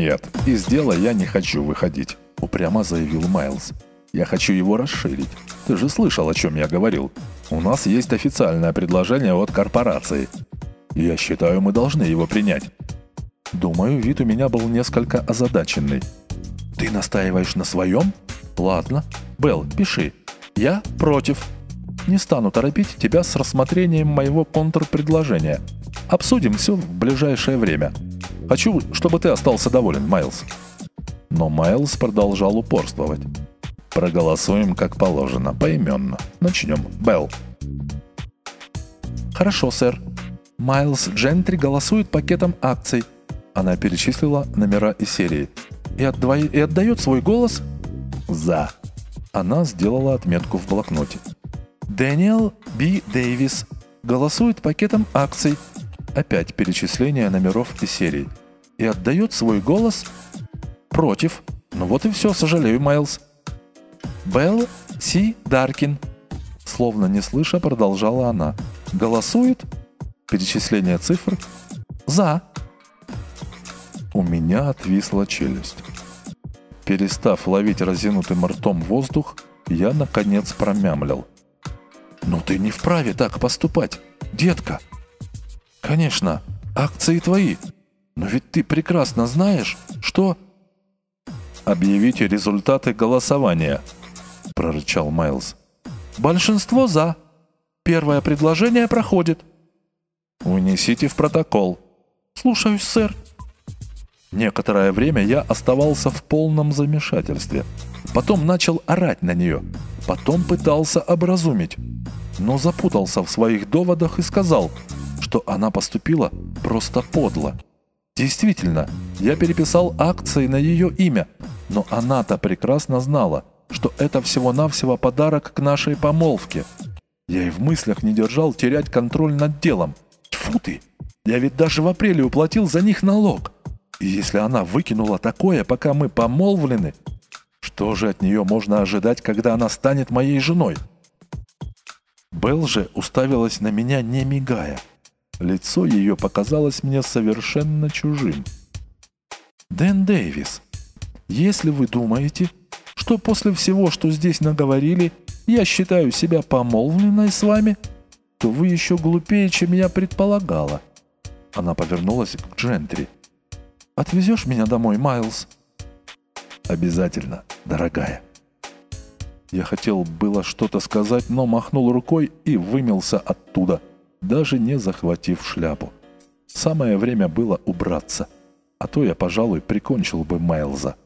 «Нет, из дела я не хочу выходить», — упрямо заявил Майлз. «Я хочу его расширить. Ты же слышал, о чем я говорил. У нас есть официальное предложение от корпорации. Я считаю, мы должны его принять». Думаю, вид у меня был несколько озадаченный. «Ты настаиваешь на своем?» «Ладно. Белл, пиши. Я против. Не стану торопить тебя с рассмотрением моего контрпредложения. Обсудим все в ближайшее время. Хочу, чтобы ты остался доволен, Майлз». Но Майлз продолжал упорствовать. «Проголосуем как положено, поименно. Начнем. Белл». «Хорошо, сэр. Майлз Джентри голосует пакетом акций». Она перечислила номера и серии. «И, отдва... и отдает свой голос?» «За». Она сделала отметку в блокноте. Дэниел Б. Дэвис голосует пакетом акций. Опять перечисление номеров и серий. И отдает свой голос против. Ну вот и все, сожалею, Майлз. Белл Си Даркин. Словно не слыша, продолжала она. Голосует. Перечисление цифр. За. У меня отвисла челюсть. Перестав ловить разинутым ртом воздух, я, наконец, промямлил. «Ну ты не вправе так поступать, детка!» «Конечно, акции твои, но ведь ты прекрасно знаешь, что...» «Объявите результаты голосования», — прорычал Майлз. «Большинство за. Первое предложение проходит». «Унесите в протокол». «Слушаюсь, сэр». Некоторое время я оставался в полном замешательстве. Потом начал орать на нее. Потом пытался образумить. Но запутался в своих доводах и сказал, что она поступила просто подло. Действительно, я переписал акции на ее имя, но она-то прекрасно знала, что это всего-навсего подарок к нашей помолвке. Я и в мыслях не держал терять контроль над делом. Тьфу ты! Я ведь даже в апреле уплатил за них налог. И если она выкинула такое, пока мы помолвлены, что же от нее можно ожидать, когда она станет моей женой? Белл же уставилась на меня, не мигая. Лицо ее показалось мне совершенно чужим. «Дэн Дэвис, если вы думаете, что после всего, что здесь наговорили, я считаю себя помолвленной с вами, то вы еще глупее, чем я предполагала». Она повернулась к Джентри – Отвезешь меня домой, Майлз?» «Обязательно, дорогая». Я хотел было что-то сказать, но махнул рукой и вымелся оттуда, даже не захватив шляпу. Самое время было убраться, а то я, пожалуй, прикончил бы Майлза.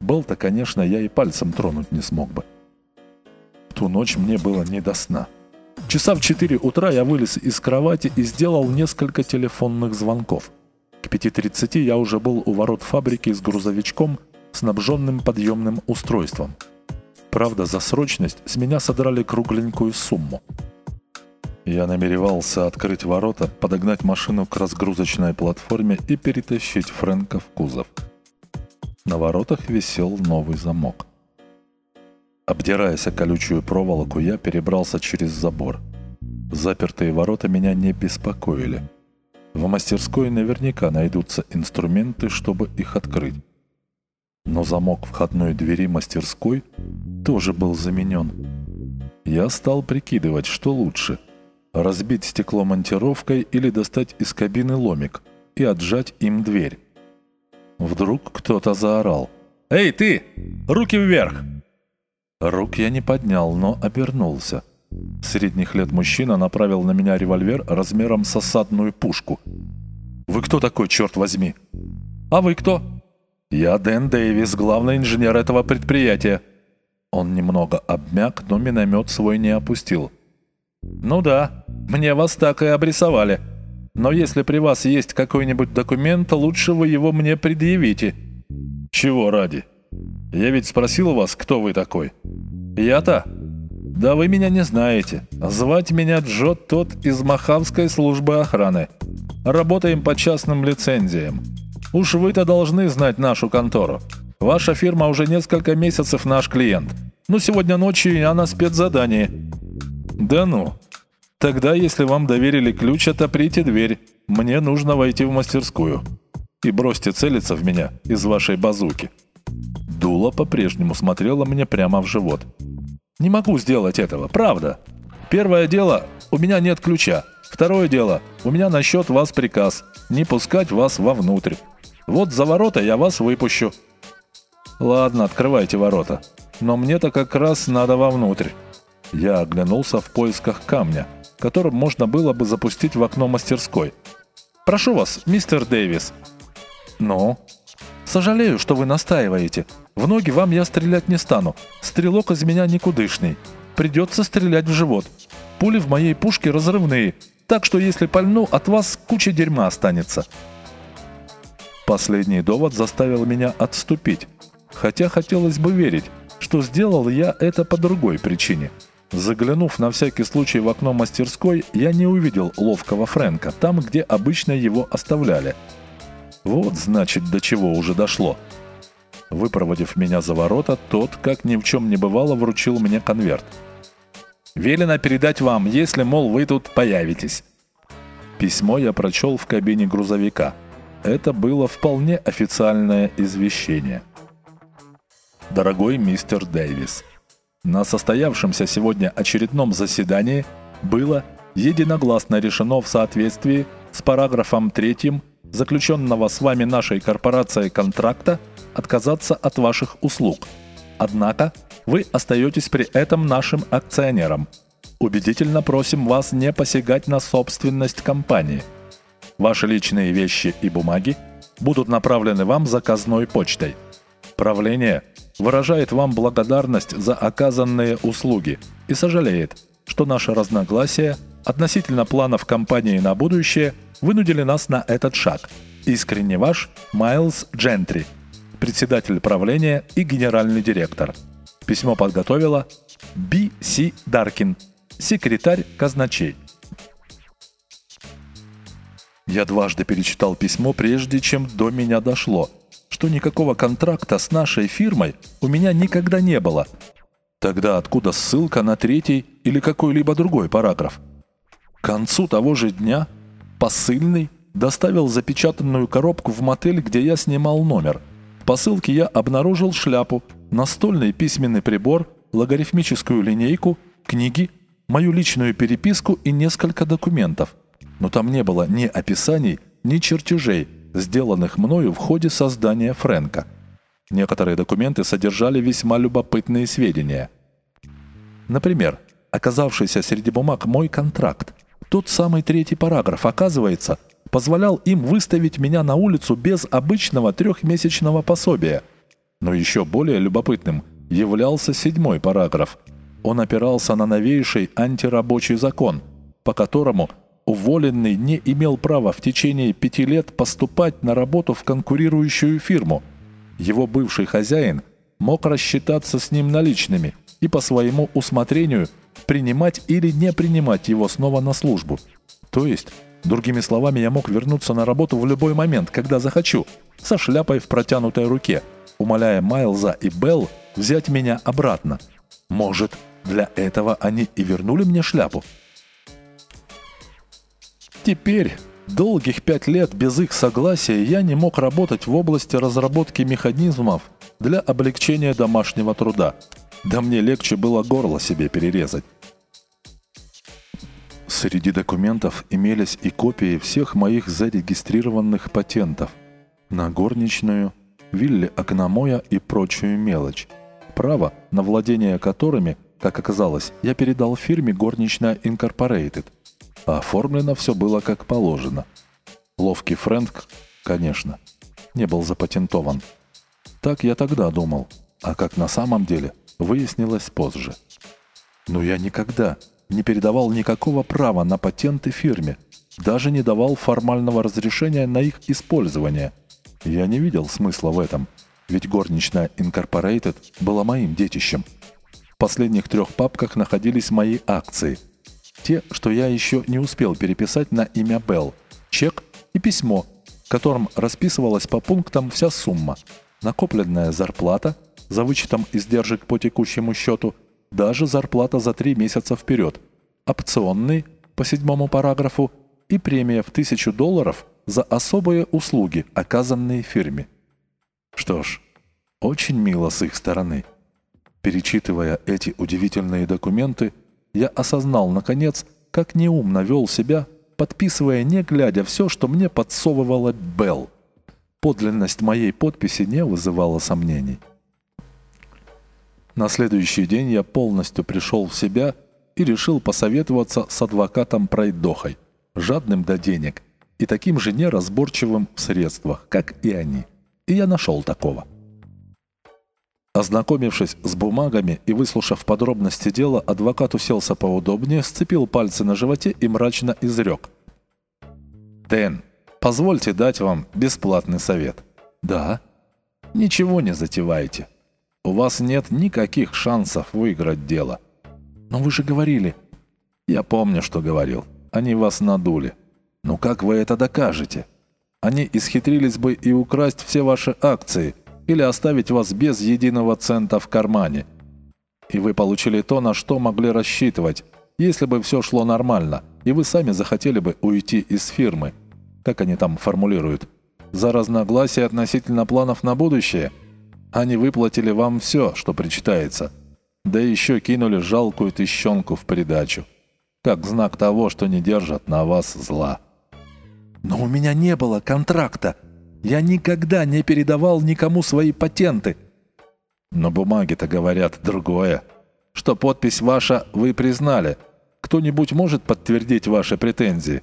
Был-то, конечно, я и пальцем тронуть не смог бы. В ту ночь мне было не до сна. Часа в 4 утра я вылез из кровати и сделал несколько телефонных звонков – к 5.30 я уже был у ворот фабрики с грузовичком, снабженным подъемным устройством. Правда, за срочность с меня содрали кругленькую сумму. Я намеревался открыть ворота, подогнать машину к разгрузочной платформе и перетащить Фрэнка в кузов. На воротах висел новый замок. Обдираясь о колючую проволоку, я перебрался через забор. Запертые ворота меня не беспокоили – в мастерской наверняка найдутся инструменты, чтобы их открыть. Но замок входной двери мастерской тоже был заменен. Я стал прикидывать, что лучше – разбить стекло монтировкой или достать из кабины ломик и отжать им дверь. Вдруг кто-то заорал. «Эй, ты! Руки вверх!» Рук я не поднял, но обернулся – Средних лет мужчина направил на меня револьвер размером с осадную пушку. «Вы кто такой, черт возьми?» «А вы кто?» «Я Дэн Дэвис, главный инженер этого предприятия». Он немного обмяк, но миномет свой не опустил. «Ну да, мне вас так и обрисовали. Но если при вас есть какой-нибудь документ, лучше вы его мне предъявите». «Чего ради? Я ведь спросил вас, кто вы такой». «Я-то?» «Да вы меня не знаете. Звать меня Джо тот из Махавской службы охраны. Работаем по частным лицензиям. Уж вы-то должны знать нашу контору. Ваша фирма уже несколько месяцев наш клиент. Ну, сегодня ночью я на спецзадании». «Да ну. Тогда, если вам доверили ключ, отоприте дверь. Мне нужно войти в мастерскую». и бросьте целиться в меня из вашей базуки». Дула по-прежнему смотрела мне прямо в живот. «Не могу сделать этого, правда. Первое дело, у меня нет ключа. Второе дело, у меня насчет вас приказ не пускать вас вовнутрь. Вот за ворота я вас выпущу». «Ладно, открывайте ворота. Но мне-то как раз надо вовнутрь». Я оглянулся в поисках камня, которым можно было бы запустить в окно мастерской. «Прошу вас, мистер Дэвис». «Ну?» «Сожалею, что вы настаиваете. В ноги вам я стрелять не стану. Стрелок из меня никудышный. Придется стрелять в живот. Пули в моей пушке разрывные, так что если пальну, от вас куча дерьма останется». Последний довод заставил меня отступить, хотя хотелось бы верить, что сделал я это по другой причине – Заглянув на всякий случай в окно мастерской, я не увидел ловкого Фрэнка там, где обычно его оставляли. Вот значит, до чего уже дошло. Выпроводив меня за ворота, тот, как ни в чем не бывало, вручил мне конверт. «Велено передать вам, если, мол, вы тут появитесь». Письмо я прочел в кабине грузовика. Это было вполне официальное извещение. «Дорогой мистер Дэвис», на состоявшемся сегодня очередном заседании было единогласно решено в соответствии с параграфом 3 заключенного с вами нашей корпорацией контракта отказаться от ваших услуг. Однако вы остаетесь при этом нашим акционером. Убедительно просим вас не посягать на собственность компании. Ваши личные вещи и бумаги будут направлены вам заказной почтой. Правление – выражает вам благодарность за оказанные услуги и сожалеет, что наши разногласия относительно планов компании на будущее вынудили нас на этот шаг. Искренне ваш Майлз Джентри, председатель правления и генеральный директор. Письмо подготовила Би Си Даркин, секретарь казначей. Я дважды перечитал письмо, прежде чем до меня дошло – что никакого контракта с нашей фирмой у меня никогда не было. Тогда откуда ссылка на третий или какой-либо другой параграф? К концу того же дня посыльный доставил запечатанную коробку в мотель, где я снимал номер. В посылке я обнаружил шляпу, настольный письменный прибор, логарифмическую линейку, книги, мою личную переписку и несколько документов. Но там не было ни описаний, ни чертежей – сделанных мною в ходе создания Фрэнка. Некоторые документы содержали весьма любопытные сведения. Например, оказавшийся среди бумаг мой контракт. Тот самый третий параграф, оказывается, позволял им выставить меня на улицу без обычного трехмесячного пособия. Но еще более любопытным являлся седьмой параграф. Он опирался на новейший антирабочий закон, по которому уволенный не имел права в течение пяти лет поступать на работу в конкурирующую фирму. Его бывший хозяин мог рассчитаться с ним наличными и по своему усмотрению принимать или не принимать его снова на службу. То есть, другими словами, я мог вернуться на работу в любой момент, когда захочу, со шляпой в протянутой руке, умоляя Майлза и Белл взять меня обратно. Может, для этого они и вернули мне шляпу? Теперь, долгих пять лет без их согласия, я не мог работать в области разработки механизмов для облегчения домашнего труда. Да мне легче было горло себе перерезать. Среди документов имелись и копии всех моих зарегистрированных патентов на горничную, вилли окномоя и прочую мелочь. Право на владение которыми, как оказалось, я передал фирме «Горничная Инкорпорейтед», а оформлено все было как положено. Ловкий Фрэнк, конечно, не был запатентован. Так я тогда думал, а как на самом деле, выяснилось позже. Но я никогда не передавал никакого права на патенты фирме, даже не давал формального разрешения на их использование. Я не видел смысла в этом, ведь горничная Incorporated была моим детищем. В последних трех папках находились мои акции – те, что я еще не успел переписать на имя Белл, чек и письмо, в котором расписывалась по пунктам вся сумма. Накопленная зарплата, за вычетом издержек по текущему счету, даже зарплата за три месяца вперед, опционный по седьмому параграфу и премия в тысячу долларов за особые услуги, оказанные фирме. Что ж, очень мило с их стороны. Перечитывая эти удивительные документы, я осознал, наконец, как неумно вел себя, подписывая, не глядя, все, что мне подсовывала Белл. Подлинность моей подписи не вызывала сомнений. На следующий день я полностью пришел в себя и решил посоветоваться с адвокатом Пройдохой, жадным до денег и таким же неразборчивым в средствах, как и они. И я нашел такого. Ознакомившись с бумагами и выслушав подробности дела, адвокат уселся поудобнее, сцепил пальцы на животе и мрачно изрек. «Дэн, позвольте дать вам бесплатный совет». «Да». «Ничего не затевайте. У вас нет никаких шансов выиграть дело». «Но вы же говорили...» «Я помню, что говорил. Они вас надули. Но как вы это докажете? Они исхитрились бы и украсть все ваши акции» или оставить вас без единого цента в кармане. И вы получили то, на что могли рассчитывать, если бы все шло нормально, и вы сами захотели бы уйти из фирмы. Как они там формулируют? За разногласия относительно планов на будущее? Они выплатили вам все, что причитается. Да еще кинули жалкую тыщенку в придачу. Как знак того, что не держат на вас зла. «Но у меня не было контракта!» Я никогда не передавал никому свои патенты. Но бумаги-то говорят другое. Что подпись ваша вы признали. Кто-нибудь может подтвердить ваши претензии?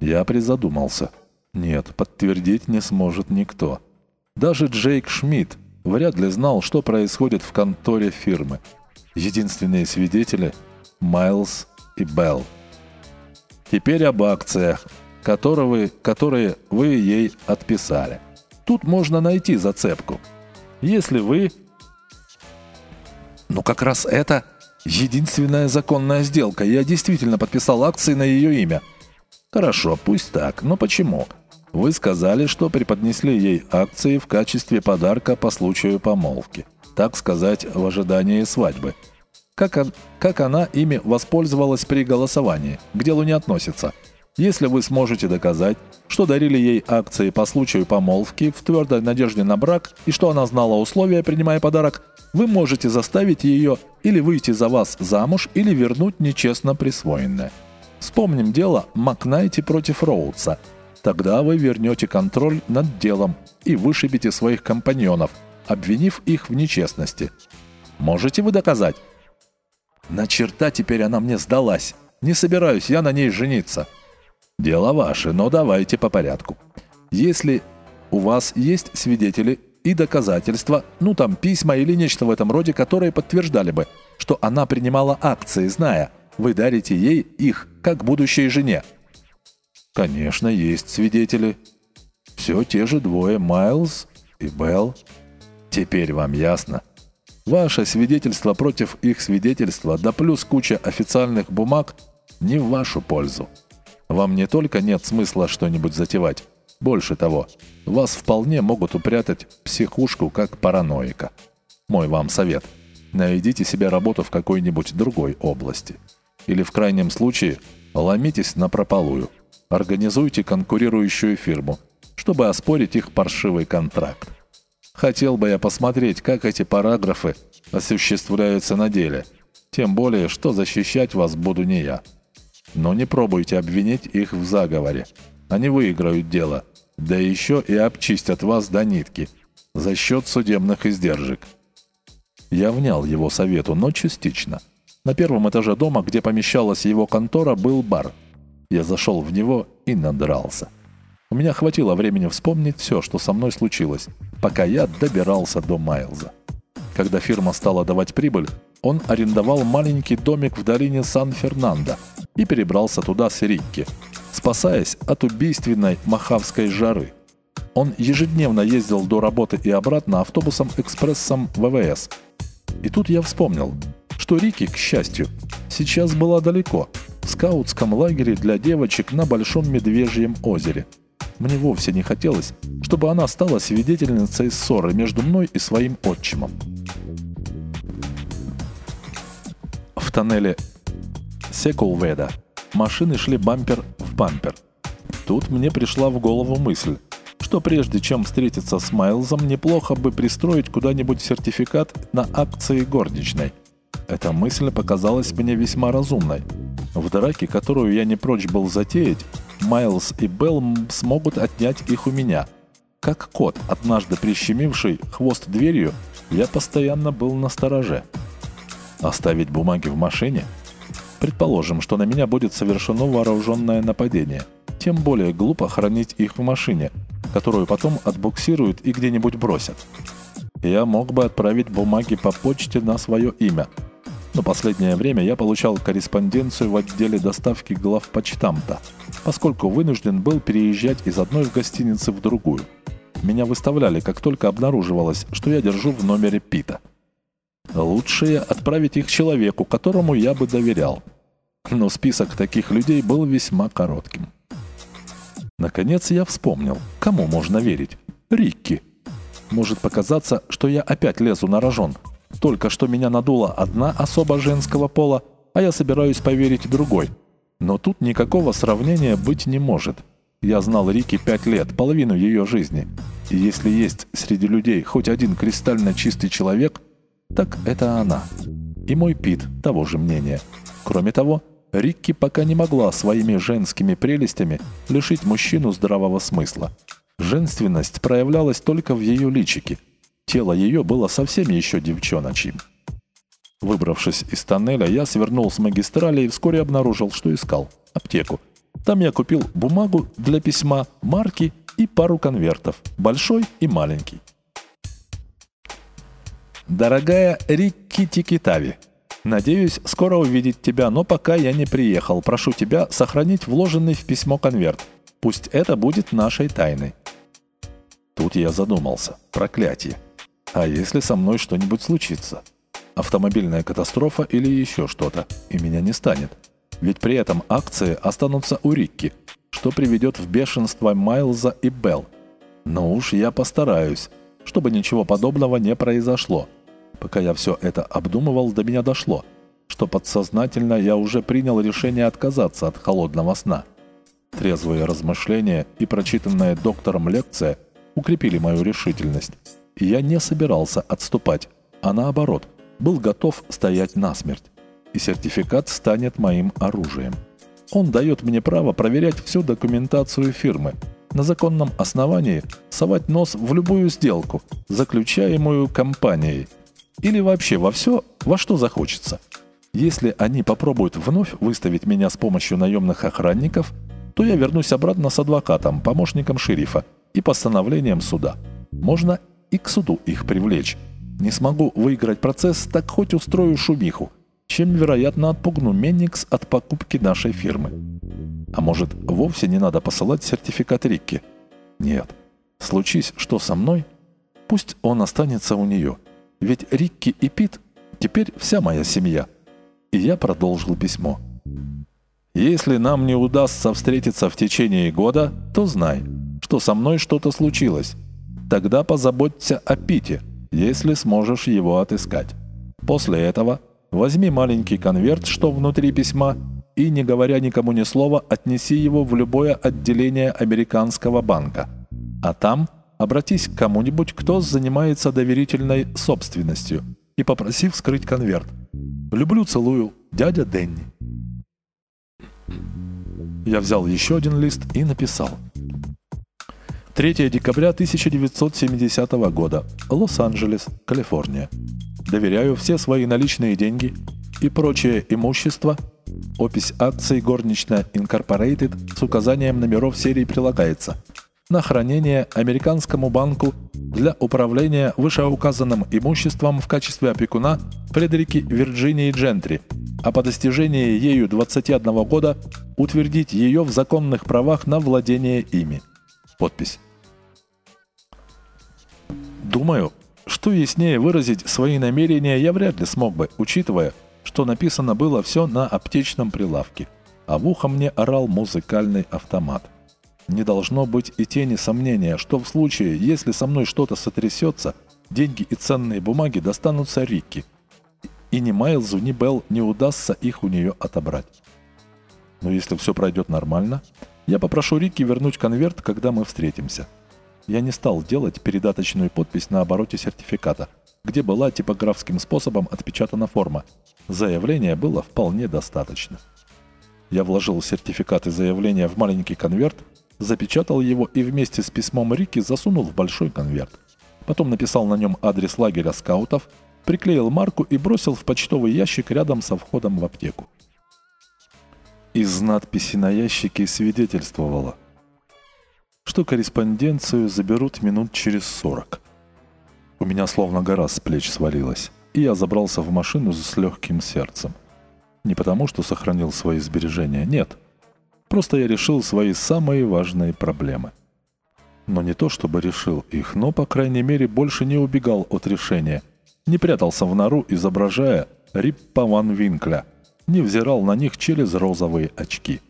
Я призадумался. Нет, подтвердить не сможет никто. Даже Джейк Шмидт вряд ли знал, что происходит в конторе фирмы. Единственные свидетели – Майлз и Белл. Теперь об акциях, которого, которые вы ей отписали. Тут можно найти зацепку. Если вы... Ну как раз это единственная законная сделка. Я действительно подписал акции на ее имя. Хорошо, пусть так. Но почему? Вы сказали, что преподнесли ей акции в качестве подарка по случаю помолвки. Так сказать, в ожидании свадьбы. Как, как она ими воспользовалась при голосовании? К делу не относится. Если вы сможете доказать, что дарили ей акции по случаю помолвки в твердой надежде на брак и что она знала условия, принимая подарок, вы можете заставить ее или выйти за вас замуж, или вернуть нечестно присвоенное. Вспомним дело Макнайти против Роудса. Тогда вы вернете контроль над делом и вышибите своих компаньонов, обвинив их в нечестности. Можете вы доказать? На черта теперь она мне сдалась. Не собираюсь я на ней жениться. Дело ваше, но давайте по порядку. Если у вас есть свидетели и доказательства, ну там письма или нечто в этом роде, которые подтверждали бы, что она принимала акции, зная, вы дарите ей их, как будущей жене. Конечно, есть свидетели. Все те же двое, Майлз и Белл. Теперь вам ясно. Ваше свидетельство против их свидетельства, да плюс куча официальных бумаг, не в вашу пользу. Вам не только нет смысла что-нибудь затевать, больше того, вас вполне могут упрятать в психушку как параноика. Мой вам совет. Найдите себе работу в какой-нибудь другой области. Или в крайнем случае ломитесь на прополую. Организуйте конкурирующую фирму, чтобы оспорить их паршивый контракт. Хотел бы я посмотреть, как эти параграфы осуществляются на деле. Тем более, что защищать вас буду не я. Но не пробуйте обвинить их в заговоре. Они выиграют дело, да еще и обчистят вас до нитки за счет судебных издержек. Я внял его совету, но частично. На первом этаже дома, где помещалась его контора, был бар. Я зашел в него и надрался. У меня хватило времени вспомнить все, что со мной случилось, пока я добирался до Майлза. Когда фирма стала давать прибыль, он арендовал маленький домик в долине Сан-Фернандо и перебрался туда с Рикки, спасаясь от убийственной махавской жары. Он ежедневно ездил до работы и обратно автобусом-экспрессом ВВС. И тут я вспомнил, что Рики, к счастью, сейчас была далеко, в скаутском лагере для девочек на Большом Медвежьем озере. Мне вовсе не хотелось, чтобы она стала свидетельницей ссоры между мной и своим отчимом. В тоннеле Секулведа машины шли бампер в бампер. Тут мне пришла в голову мысль, что прежде чем встретиться с Майлзом, неплохо бы пристроить куда-нибудь сертификат на акции горничной. Эта мысль показалась мне весьма разумной. В драке, которую я не прочь был затеять, Майлз и Белл смогут отнять их у меня. Как кот, однажды прищемивший хвост дверью, я постоянно был на стороже. Оставить бумаги в машине? Предположим, что на меня будет совершено вооруженное нападение. Тем более глупо хранить их в машине, которую потом отбуксируют и где-нибудь бросят. Я мог бы отправить бумаги по почте на свое имя. Но последнее время я получал корреспонденцию в отделе доставки главпочтамта, поскольку вынужден был переезжать из одной гостиницы в другую. Меня выставляли, как только обнаруживалось, что я держу в номере Пита. Лучше отправить их человеку, которому я бы доверял. Но список таких людей был весьма коротким. Наконец я вспомнил, кому можно верить. Рикки. Может показаться, что я опять лезу на рожон. Только что меня надула одна особа женского пола, а я собираюсь поверить другой. Но тут никакого сравнения быть не может. Я знал Рики пять лет, половину ее жизни. И если есть среди людей хоть один кристально чистый человек, так это она. И мой Пит того же мнения. Кроме того, Рикки пока не могла своими женскими прелестями лишить мужчину здравого смысла. Женственность проявлялась только в ее личике. Тело ее было совсем еще девчоночьим. Выбравшись из тоннеля, я свернул с магистрали и вскоре обнаружил, что искал. Аптеку. Там я купил бумагу для письма, марки и пару конвертов. Большой и маленький. Дорогая Рикки Тикитави, Надеюсь, скоро увидеть тебя, но пока я не приехал. Прошу тебя сохранить вложенный в письмо конверт. Пусть это будет нашей тайной. Тут я задумался. Проклятие. А если со мной что-нибудь случится? Автомобильная катастрофа или еще что-то, и меня не станет. Ведь при этом акции останутся у Рикки, что приведет в бешенство Майлза и Белл. Но уж я постараюсь, чтобы ничего подобного не произошло. Пока я все это обдумывал, до меня дошло, что подсознательно я уже принял решение отказаться от холодного сна. Трезвые размышления и прочитанная доктором лекция укрепили мою решительность. Я не собирался отступать, а наоборот, был готов стоять насмерть. И сертификат станет моим оружием. Он дает мне право проверять всю документацию фирмы, на законном основании совать нос в любую сделку, заключаемую компанией – или вообще во все, во что захочется. Если они попробуют вновь выставить меня с помощью наемных охранников, то я вернусь обратно с адвокатом, помощником шерифа и постановлением суда. Можно и к суду их привлечь. Не смогу выиграть процесс, так хоть устрою шумиху, чем, вероятно, отпугну Менникс от покупки нашей фирмы. А может, вовсе не надо посылать сертификат Рикки? Нет. Случись, что со мной, пусть он останется у нее – ведь Рикки и Пит теперь вся моя семья. И я продолжил письмо. Если нам не удастся встретиться в течение года, то знай, что со мной что-то случилось. Тогда позаботься о Пите, если сможешь его отыскать. После этого возьми маленький конверт, что внутри письма, и, не говоря никому ни слова, отнеси его в любое отделение американского банка. А там – обратись к кому-нибудь, кто занимается доверительной собственностью, и попроси вскрыть конверт. Люблю, целую, дядя Дэнни. Я взял еще один лист и написал. 3 декабря 1970 года. Лос-Анджелес, Калифорния. Доверяю все свои наличные деньги и прочее имущество. Опись акций горничная Incorporated с указанием номеров серии прилагается – на хранение американскому банку для управления вышеуказанным имуществом в качестве опекуна Фредерики Вирджинии Джентри, а по достижении ею 21 года утвердить ее в законных правах на владение ими. Подпись. Думаю, что яснее выразить свои намерения я вряд ли смог бы, учитывая, что написано было все на аптечном прилавке, а в ухо мне орал музыкальный автомат. Не должно быть и тени сомнения, что в случае, если со мной что-то сотрясется, деньги и ценные бумаги достанутся Рикки, и ни Майлзу, ни Белл не удастся их у нее отобрать. Но если все пройдет нормально, Я попрошу Рики вернуть конверт, когда мы встретимся. Я не стал делать передаточную подпись на обороте сертификата, где была типографским способом отпечатана форма. Заявления было вполне достаточно. Я вложил сертификат и заявление в маленький конверт, запечатал его и вместе с письмом Рики засунул в большой конверт. Потом написал на нем адрес лагеря скаутов, приклеил марку и бросил в почтовый ящик рядом со входом в аптеку. Из надписи на ящике свидетельствовало, что корреспонденцию заберут минут через сорок. У меня словно гора с плеч свалилась, и я забрался в машину с легким сердцем. Не потому, что сохранил свои сбережения, нет. Просто я решил свои самые важные проблемы. Но не то, чтобы решил их, но, по крайней мере, больше не убегал от решения. Не прятался в нору, изображая Риппа Ван Винкля. Не взирал на них через розовые очки.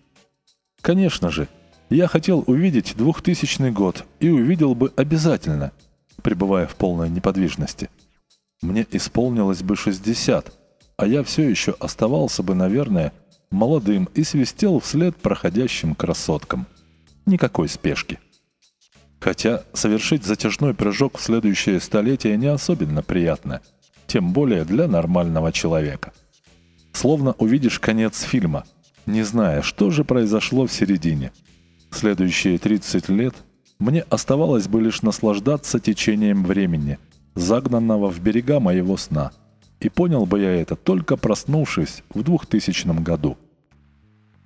Конечно же, я хотел увидеть 2000 год и увидел бы обязательно, пребывая в полной неподвижности. Мне исполнилось бы 60, а я все еще оставался бы, наверное, молодым и свистел вслед проходящим красоткам. Никакой спешки. Хотя совершить затяжной прыжок в следующее столетие не особенно приятно, тем более для нормального человека. Словно увидишь конец фильма, не зная, что же произошло в середине. Следующие 30 лет мне оставалось бы лишь наслаждаться течением времени, загнанного в берега моего сна – и понял бы я это, только проснувшись в 2000 году.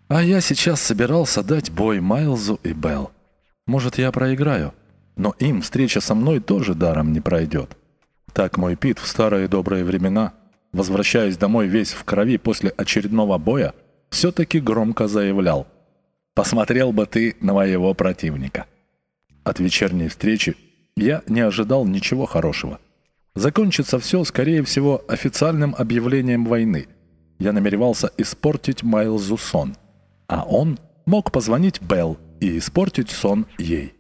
А я сейчас собирался дать бой Майлзу и Белл. Может, я проиграю, но им встреча со мной тоже даром не пройдет. Так мой Пит в старые добрые времена, возвращаясь домой весь в крови после очередного боя, все-таки громко заявлял «Посмотрел бы ты на моего противника». От вечерней встречи я не ожидал ничего хорошего – Закончится все, скорее всего, официальным объявлением войны. Я намеревался испортить Майлзу сон, а он мог позвонить Белл и испортить сон ей.